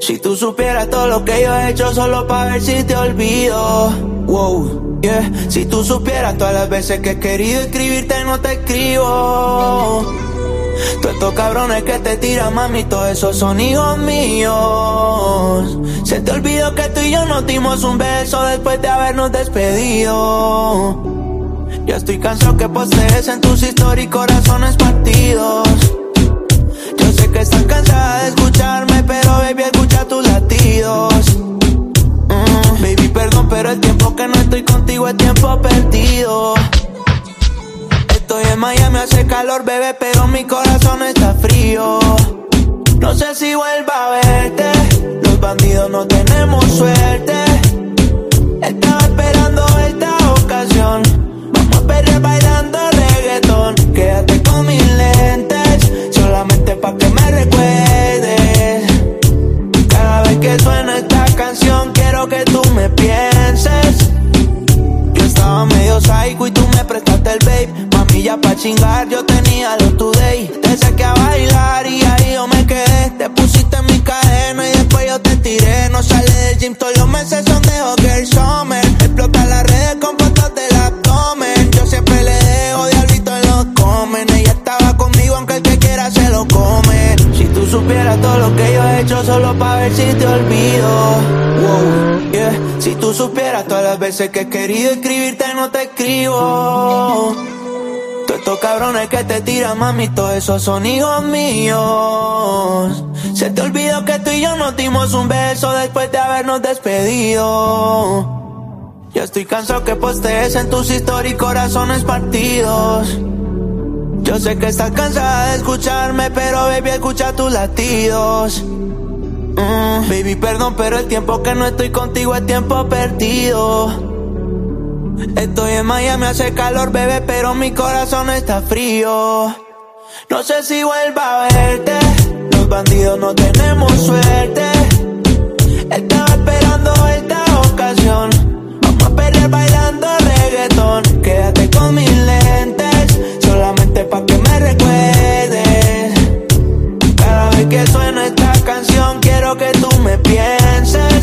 Si tú supieras todo lo que yo he hecho solo para ver si te olvido. Wow, yeah. Si tú supieras todas las veces que he querido escribirte no te escribo. Todos estos cabrones que te tiran, mami, todos esos son hijos míos. Se te olvidó que tú y yo nos dimos un beso después de habernos despedido. Ya estoy cansado que postees en tus historias corazones partidos. Contigo es tiempo perdido. Estoy en Miami, hace calor, bebé, pero mi corazón está frío. No sé si vuelva a verte, los bandidos no tenemos suerte. Estaba esperando esta ocasión, vamos a perder bailando reggaetón. Quédate con mis lentes, solamente pa' que me recuerdes. Cada vez que suena esta canción, quiero que tú me pienses. Psycho y tú me prestaste el babe. Mami, ya pa' chingar, yo tenía los today. Supieras todo lo que yo he hecho solo pa' ver si te olvido. Yeah. Si tú supieras todas las veces que he querido escribirte no te escribo. Todos estos cabrones que te tiran, mami, todos esos son hijos míos. Se te olvidó que tú y yo nos dimos un beso después de habernos despedido. Ya estoy cansado que postees en tus historias y corazones partidos. Yo sé que estás cansada de escucharme, pero baby, escucha tus latidos. Mm, baby, perdón, pero el tiempo que no estoy contigo es tiempo perdido. Estoy en Miami, hace calor, bebé, pero mi corazón está frío. No sé si vuelva a verte, los bandidos no tenemos suerte. Canción, quiero que tú me pienses.